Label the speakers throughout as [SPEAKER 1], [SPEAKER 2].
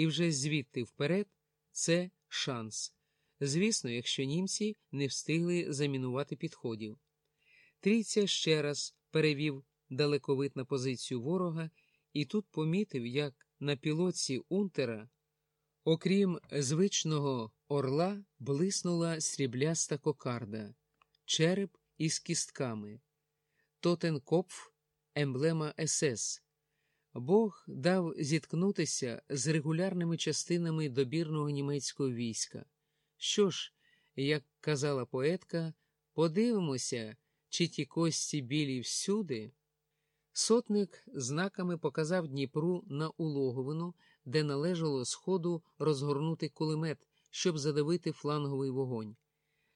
[SPEAKER 1] і вже звідти вперед це шанс. Звісно, якщо німці не встигли замінувати підходів. Трійця ще раз перевів далековид на позицію ворога і тут помітив, як на пілоці Унтера, окрім звичного орла, блиснула срібляста кокарда, череп із кістками, Тотенкопф, емблема СС. Бог дав зіткнутися з регулярними частинами добірного німецького війська. Що ж, як казала поетка, подивимося, чи ті кості білі всюди. Сотник знаками показав Дніпру на улоговину, де належало сходу розгорнути кулемет, щоб задавити фланговий вогонь.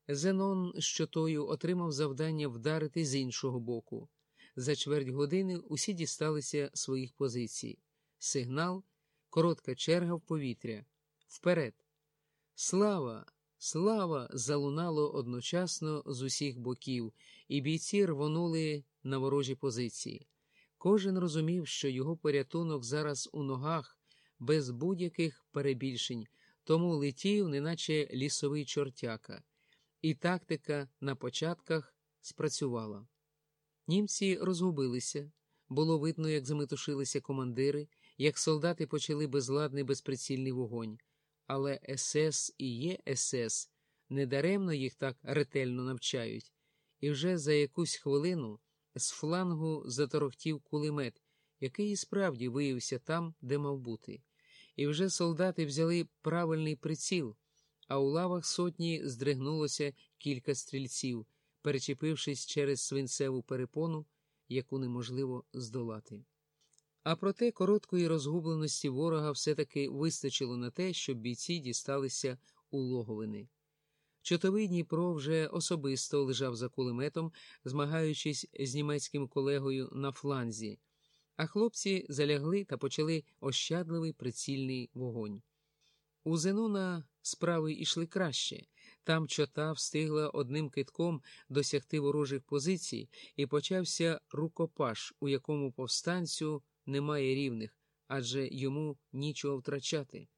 [SPEAKER 1] Зенон з чотою отримав завдання вдарити з іншого боку. За чверть години усі дісталися своїх позицій. Сигнал, коротка черга в повітря. Вперед! Слава! Слава! залунало одночасно з усіх боків, і бійці рвонули на ворожі позиції. Кожен розумів, що його порятунок зараз у ногах, без будь-яких перебільшень, тому летів, неначе лісовий чортяка, і тактика на початках спрацювала. Німці розгубилися, було видно, як заметушилися командири, як солдати почали безладний безприцільний вогонь. Але СС і є СС, недаремно їх так ретельно навчають, і вже за якусь хвилину з флангу заторохтів кулемет, який і справді виявився там, де мав бути. І вже солдати взяли правильний приціл, а у лавах сотні здригнулося кілька стрільців, перечепившись через свинцеву перепону, яку неможливо здолати. А проте короткої розгубленості ворога все-таки вистачило на те, щоб бійці дісталися у логовини. Чотовий Дніпро вже особисто лежав за кулеметом, змагаючись з німецьким колегою на фланзі, а хлопці залягли та почали ощадливий прицільний вогонь. У Зенона справи йшли краще. Там чота встигла одним китком досягти ворожих позицій, і почався рукопаш, у якому повстанцю немає рівних, адже йому нічого втрачати.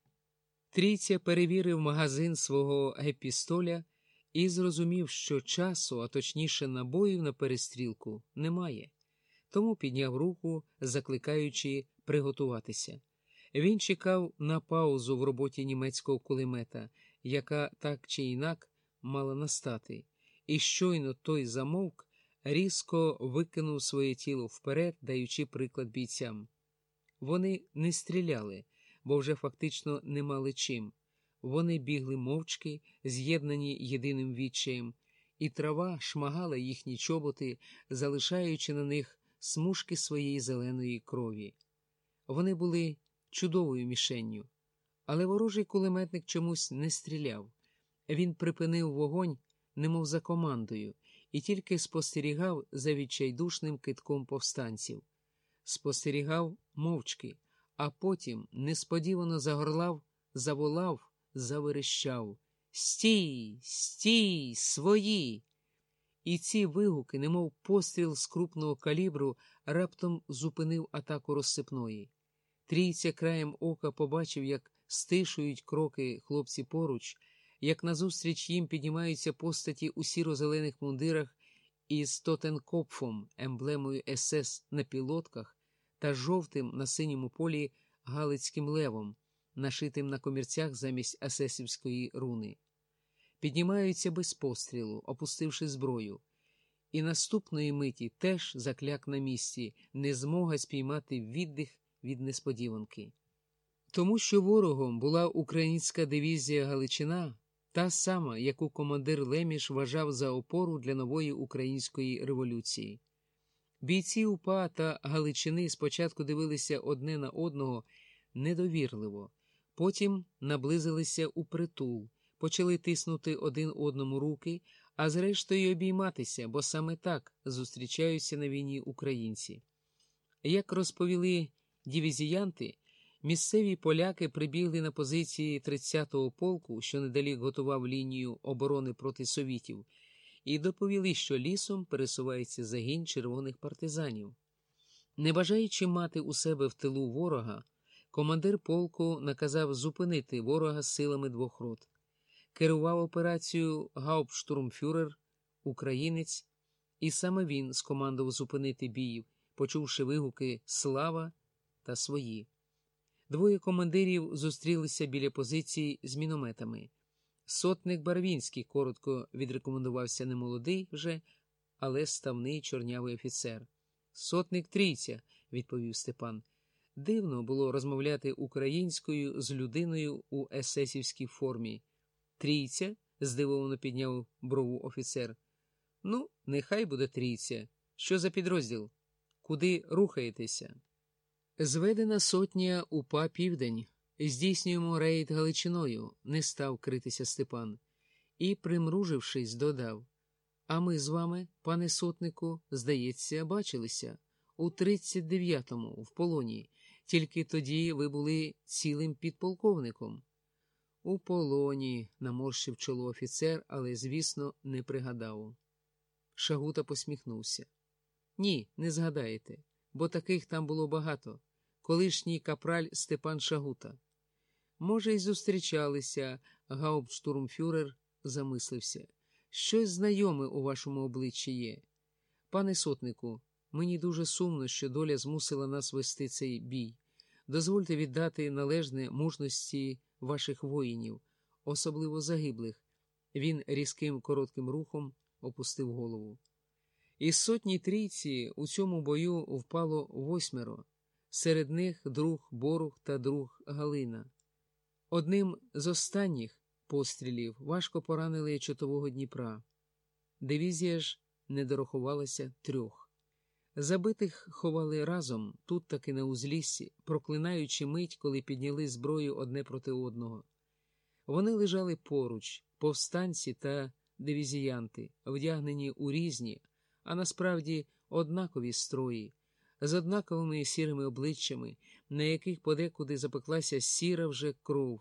[SPEAKER 1] Трійця перевірив магазин свого гепістоля і зрозумів, що часу, а точніше набоїв на перестрілку, немає, тому підняв руку, закликаючи приготуватися. Він чекав на паузу в роботі німецького кулемета, яка так чи інак мала настати, і щойно той замовк, різко викинув своє тіло вперед, даючи приклад бійцям. Вони не стріляли, бо вже фактично не мали чим. Вони бігли мовчки, з'єднані єдиним відчаєм, і трава шмагала їхні чоботи, залишаючи на них смужки своєї зеленої крові. Вони були чудовою мішенню, але ворожий кулеметник чомусь не стріляв. Він припинив вогонь, немов за командою, і тільки спостерігав за відчайдушним китком повстанців. Спостерігав мовчки, а потім несподівано загорлав, заволав, заверещав Стій, стій, свої! І ці вигуки, немов постріл з крупного калібру, раптом зупинив атаку розсипної. Трійця краєм ока побачив, як стишують кроки хлопці поруч, як назустріч їм піднімаються постаті у сіро-зелених мундирах із Тотенкопфом, емблемою СС на пілотках та жовтим на синьому полі Галицьким левом, нашитим на комірцях замість асесівської руни. Піднімаються без пострілу, опустивши зброю, і наступної миті теж закляк на місці, не змога спіймати віддих від несподіванки. Тому що ворогом була українська дивізія Галичина, та сама, яку командир Леміш вважав за опору для нової української революції. Бійці УПА та Галичини спочатку дивилися одне на одного недовірливо, потім наблизилися у притул, почали тиснути один одному руки, а зрештою обійматися, бо саме так зустрічаються на війні українці. Як розповіли дивізіянти, місцеві поляки прибігли на позиції 30-го полку, що недалік готував лінію оборони проти совітів, і доповіли, що лісом пересувається загін червоних партизанів. Не бажаючи мати у себе в тилу ворога, командир полку наказав зупинити ворога силами двох рот. Керував операцією гауптштурмфюрер, українець, і саме він скомандував зупинити бій, почувши вигуки Слава та свої. Двоє командирів зустрілися біля позиції з мінометами. Сотник Барвінський коротко відрекомендувався немолодий вже, але ставний чорнявий офіцер. Сотник трійця, відповів Степан. Дивно було розмовляти українською з людиною у есесівській формі. Трійця? здивовано підняв брову офіцер. Ну, нехай буде трійця. Що за підрозділ? Куди рухаєтеся? Зведена сотня УПА Південь. Здійснюємо рейд Галичиною, не став критися Степан, і, примружившись, додав А ми з вами, пане сотнику, здається, бачилися у 39-му в полоні, тільки тоді ви були цілим підполковником. У полоні, наморщив чоло офіцер, але, звісно, не пригадав. Шагута посміхнувся. Ні, не згадаєте, бо таких там було багато. Колишній капраль Степан Шагута. Може, й зустрічалися, гауптштурмфюрер замислився. Щось знайоме у вашому обличчі є. Пане сотнику, мені дуже сумно, що доля змусила нас вести цей бій. Дозвольте віддати належне мужності ваших воїнів, особливо загиблих. Він різким коротким рухом опустив голову. Із сотні трійці у цьому бою впало восьмеро, серед них друг Борух та друг Галина. Одним з останніх пострілів важко поранили чотового Дніпра. Дивізія ж не дорахувалася трьох. Забитих ховали разом, тут таки на узліссі, проклинаючи мить, коли підняли зброю одне проти одного. Вони лежали поруч, повстанці та дивізіянти, вдягнені у різні, а насправді однакові строї, з однаковими сірими обличчями, на яких подекуди запеклася сіра вже кров,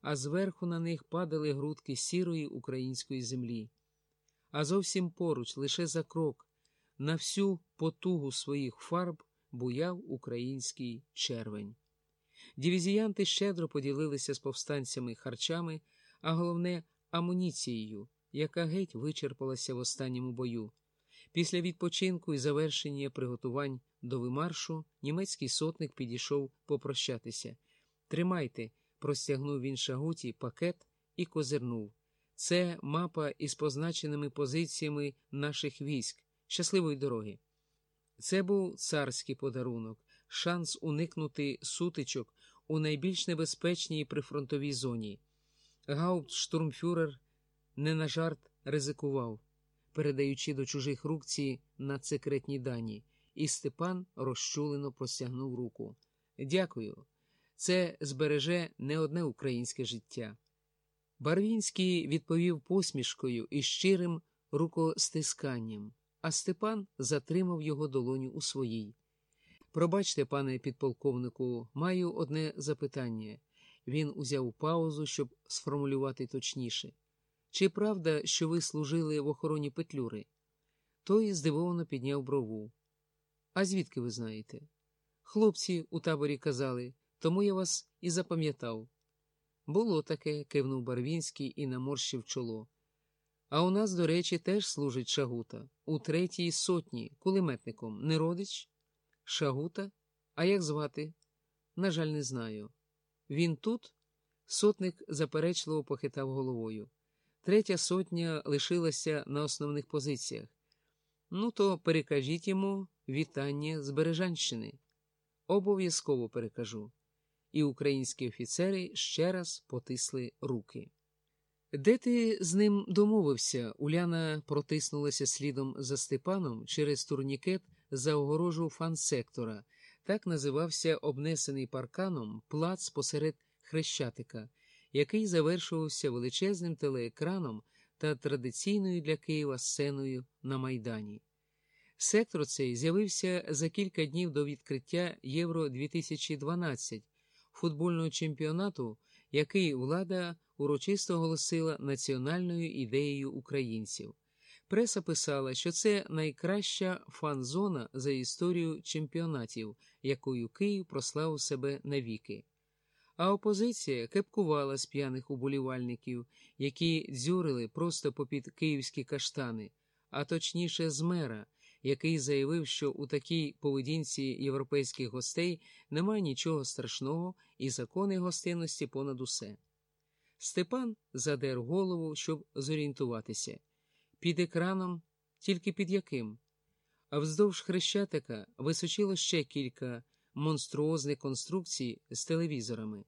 [SPEAKER 1] а зверху на них падали грудки сірої української землі. А зовсім поруч, лише за крок, на всю потугу своїх фарб буяв український червень. Дивізіянти щедро поділилися з повстанцями харчами, а головне амуніцією, яка геть вичерпалася в останньому бою. Після відпочинку і завершення приготувань до вимаршу німецький сотник підійшов попрощатися. Тримайте, простягнув він шагуті пакет і козирнув. Це мапа із позначеними позиціями наших військ. Щасливої дороги. Це був царський подарунок, шанс уникнути сутичок у найбільш небезпечній прифронтовій зоні. Гауптштурмфюрер не на жарт ризикував, передаючи до чужих рук ці надсекретні дані, і Степан розчулено простягнув руку. Дякую. Це збереже не одне українське життя. Барвінський відповів посмішкою і щирим рукостисканням, а Степан затримав його долоню у своїй. Пробачте, пане підполковнику, маю одне запитання. Він узяв паузу, щоб сформулювати точніше. Чи правда, що ви служили в охороні Петлюри? Той здивовано підняв брову. А звідки ви знаєте? Хлопці у таборі казали, тому я вас і запам'ятав. Було таке, кивнув Барвінський і наморщив чоло. А у нас, до речі, теж служить шагута у третій сотні, кулеметником. Не родич? Шагута? А як звати? На жаль, не знаю. Він тут? Сотник заперечливо похитав головою. Третя сотня лишилася на основних позиціях. Ну, то перекажіть йому вітання з Бережанщини. Обов'язково перекажу. І українські офіцери ще раз потисли руки. Де ти з ним домовився? Уляна протиснулася слідом за Степаном через турнікет за огорожу фан-сектора. Так називався обнесений парканом плац посеред хрещатика, який завершувався величезним телеекраном та традиційною для Києва сценою на Майдані. Сектор цей з'явився за кілька днів до відкриття Євро 2012 футбольного чемпіонату, який влада урочисто оголосила національною ідеєю українців. Преса писала, що це найкраща фан-зона за історію чемпіонатів, якою Київ прославив себе навіки. А опозиція кепкувала з п'яних уболівальників, які дзюрили просто попід київські каштани, а точніше з мера, який заявив, що у такій поведінці європейських гостей немає нічого страшного і закони гостинності понад усе. Степан задер голову, щоб зорієнтуватися. Під екраном, тільки під яким? А вздовж хрещатика височило ще кілька монструозних конструкцій з телевізорами.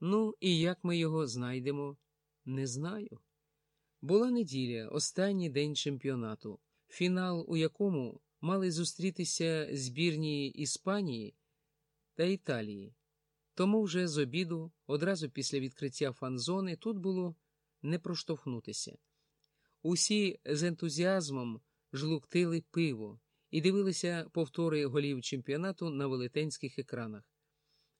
[SPEAKER 1] Ну, і як ми його знайдемо? Не знаю. Була неділя, останній день чемпіонату, фінал, у якому мали зустрітися збірні Іспанії та Італії. Тому вже з обіду, одразу після відкриття фан-зони, тут було не проштовхнутися. Усі з ентузіазмом жлуктили пиво і дивилися повтори голів чемпіонату на велетенських екранах.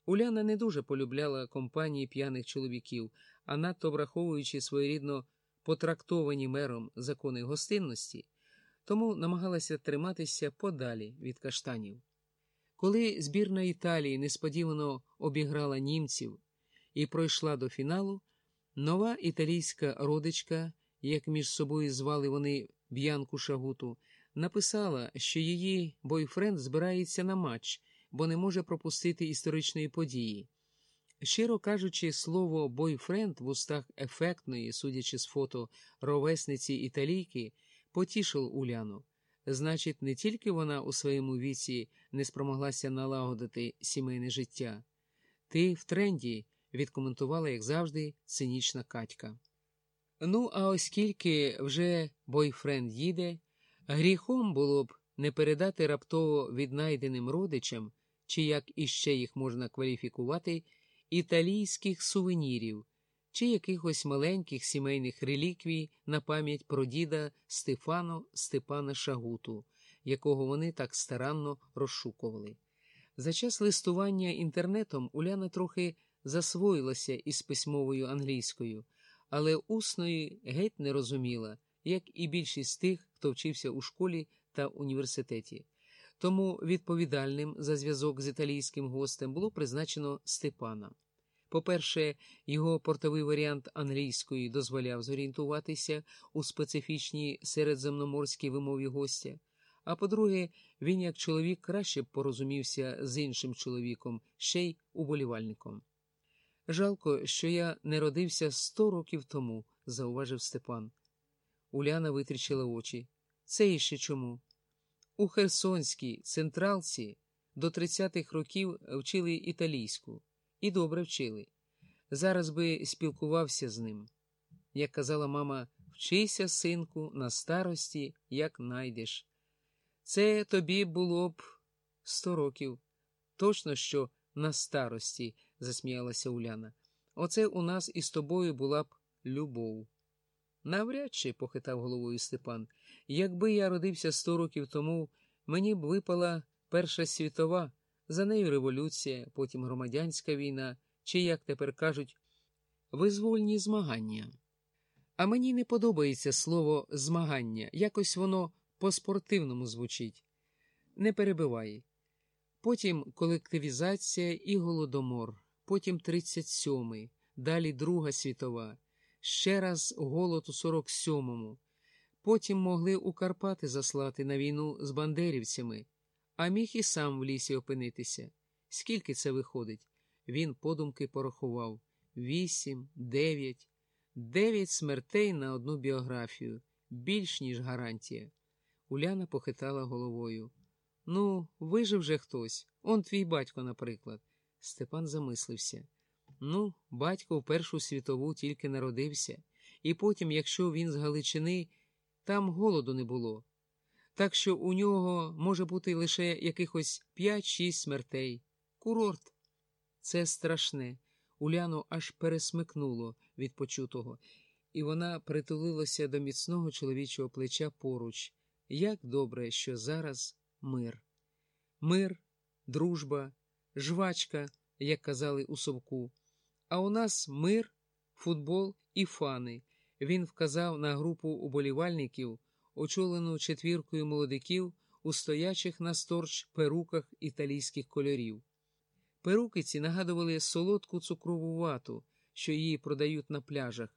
[SPEAKER 1] Уляна не дуже полюбляла компанії п'яних чоловіків, а надто враховуючи своєрідно потрактовані мером закони гостинності, тому намагалася триматися подалі від каштанів. Коли збірна Італії несподівано обіграла німців і пройшла до фіналу, нова італійська родичка, як між собою звали вони Б'янку Шагуту, написала, що її бойфренд збирається на матч, бо не може пропустити історичної події. Щиро кажучи, слово бойфренд в устах ефектної, судячи з фото ровесниці італійки, потішив Уляну. Значить, не тільки вона у своєму віці не спромоглася налагодити сімейне життя. Ти в тренді, відкоментувала, як завжди, цинічна Катька. Ну, а оскільки вже бойфренд їде, гріхом було б не передати раптово віднайденим родичам, чи як іще їх можна кваліфікувати, італійських сувенірів чи якихось маленьких сімейних реліквій на пам'ять про діда Стефано Степана Шагуту, якого вони так старанно розшукували. За час листування інтернетом Уляна трохи засвоїлася із письмовою англійською, але усної геть не розуміла, як і більшість тих, хто вчився у школі та університеті. Тому відповідальним за зв'язок з італійським гостем було призначено Степана. По-перше, його портовий варіант англійської дозволяв зорієнтуватися у специфічній середземноморській вимові гостя. А по-друге, він, як чоловік, краще б порозумівся з іншим чоловіком, ще й уболівальником. Жалко, що я не родився сто років тому, зауважив Степан. Уляна витрічила очі. Це іще чому? У Херсонській централці до 30-х років вчили італійську. І добре вчили. Зараз би спілкувався з ним. Як казала мама, вчися, синку, на старості, як найдеш. Це тобі було б сто років. Точно, що на старості, засміялася Уляна. Оце у нас із тобою була б любов. Навряд чи, похитав головою Степан, якби я родився сто років тому, мені б випала Перша світова. За нею революція, потім громадянська війна, чи, як тепер кажуть, визвольні змагання. А мені не подобається слово змагання, якось воно по-спортивному звучить. Не перебивай. Потім колективізація і голодомор, потім 37-й, далі Друга світова, ще раз голод у 47-му. Потім могли у Карпати заслати на війну з бандерівцями а міг і сам в лісі опинитися. Скільки це виходить? Він подумки порахував вісім, дев'ять, дев'ять смертей на одну біографію, більш ніж гарантія. Уляна похитала головою. Ну, вижив же хтось, он твій батько, наприклад. Степан замислився. Ну, батько в Першу світову тільки народився, і потім, якщо він з Галичини, там голоду не було так що у нього може бути лише якихось п'ять-шість смертей. Курорт. Це страшне. Уляну аж пересмикнуло від почутого, і вона притулилася до міцного чоловічого плеча поруч. Як добре, що зараз мир. Мир, дружба, жвачка, як казали у совку. А у нас мир, футбол і фани. Він вказав на групу уболівальників очолену четвіркою молодиків у стоячих на сторч перуках італійських кольорів. Перуки ці нагадували солодку цукрову вату, що її продають на пляжах,